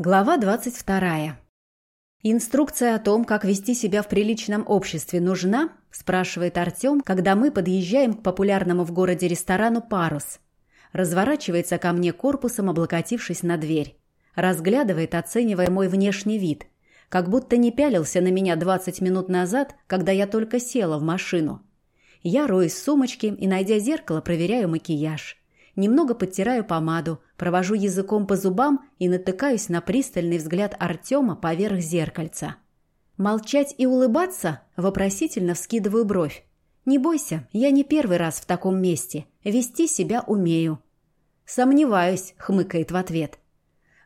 Глава 22. «Инструкция о том, как вести себя в приличном обществе, нужна?» – спрашивает Артем, когда мы подъезжаем к популярному в городе ресторану «Парус». Разворачивается ко мне корпусом, облокотившись на дверь. Разглядывает, оценивая мой внешний вид. Как будто не пялился на меня 20 минут назад, когда я только села в машину. Я роюсь в сумочке и, найдя зеркало, проверяю макияж. Немного подтираю помаду, провожу языком по зубам и натыкаюсь на пристальный взгляд Артема поверх зеркальца. «Молчать и улыбаться?» – вопросительно вскидываю бровь. «Не бойся, я не первый раз в таком месте. Вести себя умею». «Сомневаюсь», – хмыкает в ответ.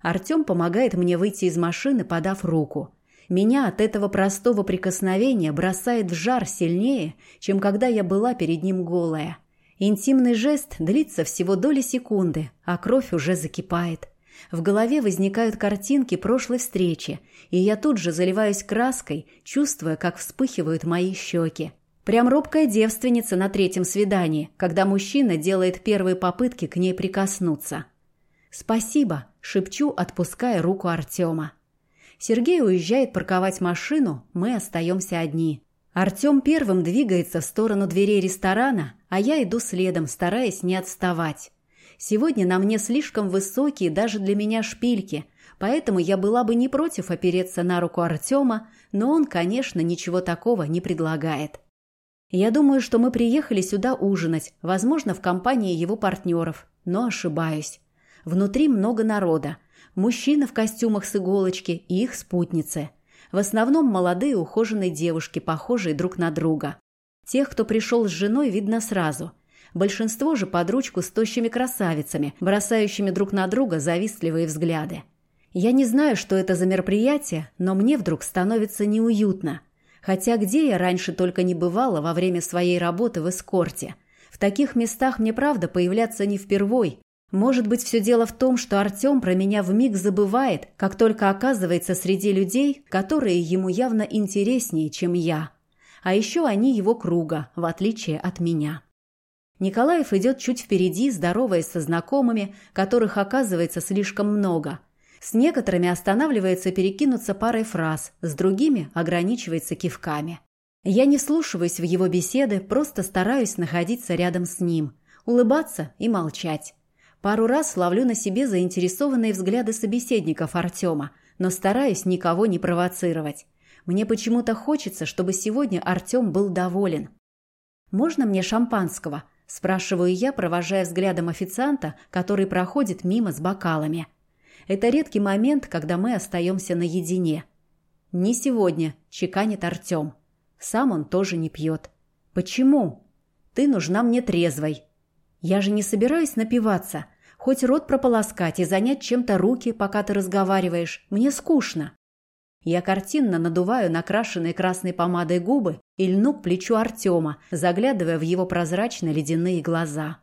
Артем помогает мне выйти из машины, подав руку. Меня от этого простого прикосновения бросает в жар сильнее, чем когда я была перед ним голая. Интимный жест длится всего доли секунды, а кровь уже закипает. В голове возникают картинки прошлой встречи, и я тут же заливаюсь краской, чувствуя, как вспыхивают мои щеки. Прям робкая девственница на третьем свидании, когда мужчина делает первые попытки к ней прикоснуться. «Спасибо», — шепчу, отпуская руку Артема. Сергей уезжает парковать машину, мы остаемся одни. Артем первым двигается в сторону дверей ресторана, а я иду следом, стараясь не отставать. Сегодня на мне слишком высокие даже для меня шпильки, поэтому я была бы не против опереться на руку Артема, но он, конечно, ничего такого не предлагает. Я думаю, что мы приехали сюда ужинать, возможно, в компании его партнеров, но ошибаюсь. Внутри много народа. Мужчины в костюмах с иголочки и их спутницы – в основном молодые ухоженные девушки, похожие друг на друга. Тех, кто пришел с женой, видно сразу. Большинство же под ручку с тощими красавицами, бросающими друг на друга завистливые взгляды. Я не знаю, что это за мероприятие, но мне вдруг становится неуютно. Хотя где я раньше только не бывала во время своей работы в эскорте. В таких местах мне правда появляться не впервой, может быть, все дело в том, что Артем про меня вмиг забывает, как только оказывается среди людей, которые ему явно интереснее, чем я. А еще они его круга, в отличие от меня. Николаев идет чуть впереди, здороваясь со знакомыми, которых оказывается слишком много. С некоторыми останавливается перекинуться парой фраз, с другими ограничивается кивками. Я не слушаюсь в его беседы, просто стараюсь находиться рядом с ним, улыбаться и молчать. Пару раз ловлю на себе заинтересованные взгляды собеседников Артема, но стараюсь никого не провоцировать. Мне почему-то хочется, чтобы сегодня Артем был доволен. «Можно мне шампанского?» – спрашиваю я, провожая взглядом официанта, который проходит мимо с бокалами. Это редкий момент, когда мы остаемся наедине. «Не сегодня», – чеканит Артем. Сам он тоже не пьет. «Почему?» «Ты нужна мне трезвой». «Я же не собираюсь напиваться. Хоть рот прополоскать и занять чем-то руки, пока ты разговариваешь. Мне скучно. Я картинно надуваю накрашенные красной помадой губы и льну к плечу Артема, заглядывая в его прозрачно-ледяные глаза.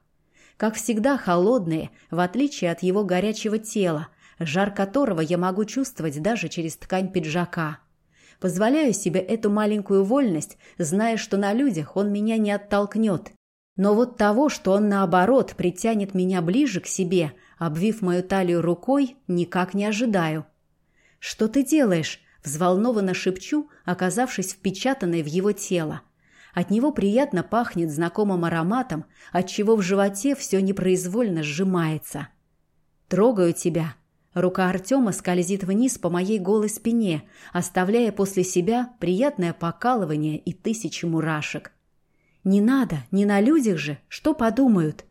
Как всегда холодные, в отличие от его горячего тела, жар которого я могу чувствовать даже через ткань пиджака. Позволяю себе эту маленькую вольность, зная, что на людях он меня не оттолкнет, но вот того, что он наоборот притянет меня ближе к себе, обвив мою талию рукой, никак не ожидаю. «Что ты делаешь?» – взволнованно шепчу, оказавшись впечатанной в его тело. От него приятно пахнет знакомым ароматом, отчего в животе все непроизвольно сжимается. «Трогаю тебя». Рука Артема скользит вниз по моей голой спине, оставляя после себя приятное покалывание и тысячи мурашек. «Не надо, не на людях же, что подумают?»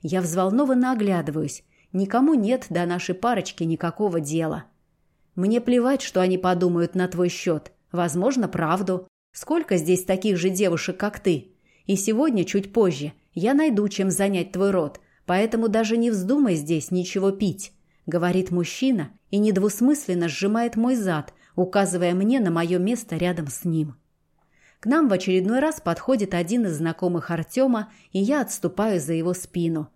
Я взволнованно оглядываюсь. Никому нет до нашей парочки никакого дела. Мне плевать, что они подумают на твой счет. Возможно, правду. Сколько здесь таких же девушек, как ты? И сегодня, чуть позже, я найду, чем занять твой рот, поэтому даже не вздумай здесь ничего пить», — говорит мужчина и недвусмысленно сжимает мой зад, указывая мне на мое место рядом с ним. К нам в очередной раз подходит один из знакомых Артема, и я отступаю за его спину.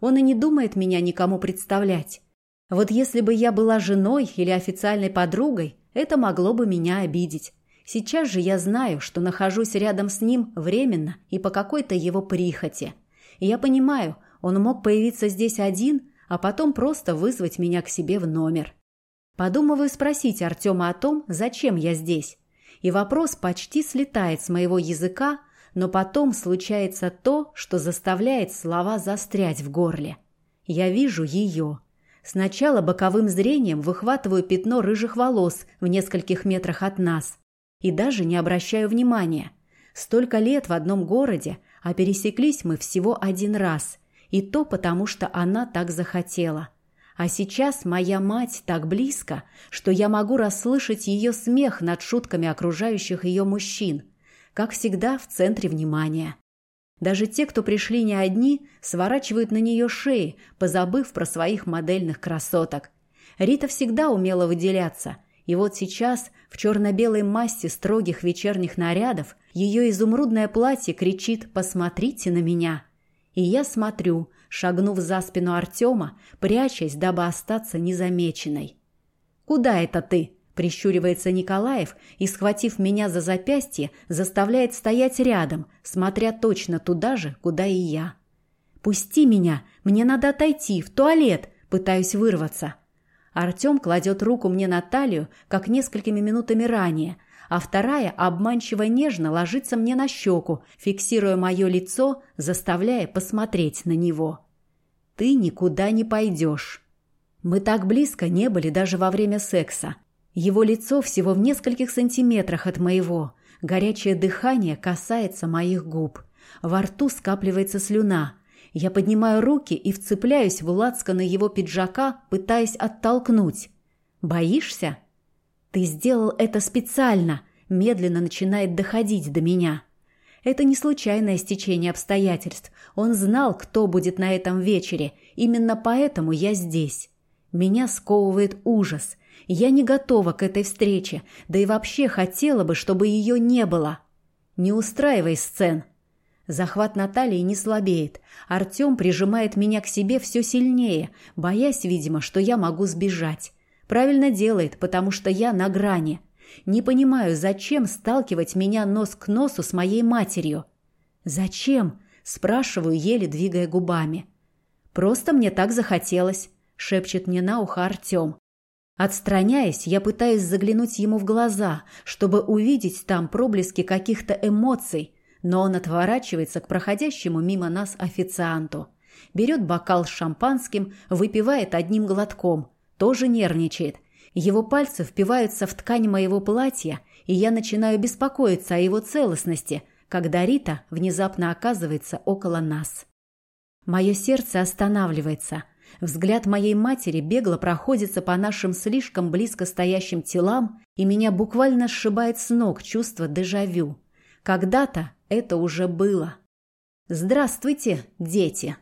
Он и не думает меня никому представлять. Вот если бы я была женой или официальной подругой, это могло бы меня обидеть. Сейчас же я знаю, что нахожусь рядом с ним временно и по какой-то его прихоти. И я понимаю, он мог появиться здесь один, а потом просто вызвать меня к себе в номер. Подумываю спросить Артема о том, зачем я здесь. И вопрос почти слетает с моего языка, но потом случается то, что заставляет слова застрять в горле. Я вижу ее. Сначала боковым зрением выхватываю пятно рыжих волос в нескольких метрах от нас. И даже не обращаю внимания. Столько лет в одном городе, а пересеклись мы всего один раз. И то потому, что она так захотела. А сейчас моя мать так близко, что я могу расслышать ее смех над шутками окружающих ее мужчин, как всегда в центре внимания. Даже те, кто пришли не одни, сворачивают на нее шеи, позабыв про своих модельных красоток. Рита всегда умела выделяться, и вот сейчас в черно-белой массе строгих вечерних нарядов ее изумрудное платье кричит «Посмотрите на меня!» И я смотрю, шагнув за спину Артема, прячась, дабы остаться незамеченной. «Куда это ты?» – прищуривается Николаев и, схватив меня за запястье, заставляет стоять рядом, смотря точно туда же, куда и я. «Пусти меня! Мне надо отойти, в туалет!» – пытаюсь вырваться. Артем кладет руку мне на талию, как несколькими минутами ранее – а вторая обманчиво нежно ложится мне на щеку, фиксируя мое лицо, заставляя посмотреть на него. «Ты никуда не пойдешь». Мы так близко не были даже во время секса. Его лицо всего в нескольких сантиметрах от моего. Горячее дыхание касается моих губ. Во рту скапливается слюна. Я поднимаю руки и вцепляюсь в лацканы его пиджака, пытаясь оттолкнуть. «Боишься?» «Ты сделал это специально!» Медленно начинает доходить до меня. Это не случайное стечение обстоятельств. Он знал, кто будет на этом вечере. Именно поэтому я здесь. Меня сковывает ужас. Я не готова к этой встрече, да и вообще хотела бы, чтобы ее не было. Не устраивай сцен. Захват Натальи не слабеет. Артем прижимает меня к себе все сильнее, боясь, видимо, что я могу сбежать. Правильно делает, потому что я на грани. Не понимаю, зачем сталкивать меня нос к носу с моей матерью. «Зачем?» – спрашиваю, еле двигая губами. «Просто мне так захотелось», – шепчет мне на ухо Артем. Отстраняясь, я пытаюсь заглянуть ему в глаза, чтобы увидеть там проблески каких-то эмоций, но он отворачивается к проходящему мимо нас официанту. Берет бокал с шампанским, выпивает одним глотком – тоже нервничает. Его пальцы впиваются в ткань моего платья, и я начинаю беспокоиться о его целостности, когда Рита внезапно оказывается около нас. Мое сердце останавливается. Взгляд моей матери бегло проходится по нашим слишком близко стоящим телам, и меня буквально сшибает с ног чувство дежавю. Когда-то это уже было. «Здравствуйте, дети!»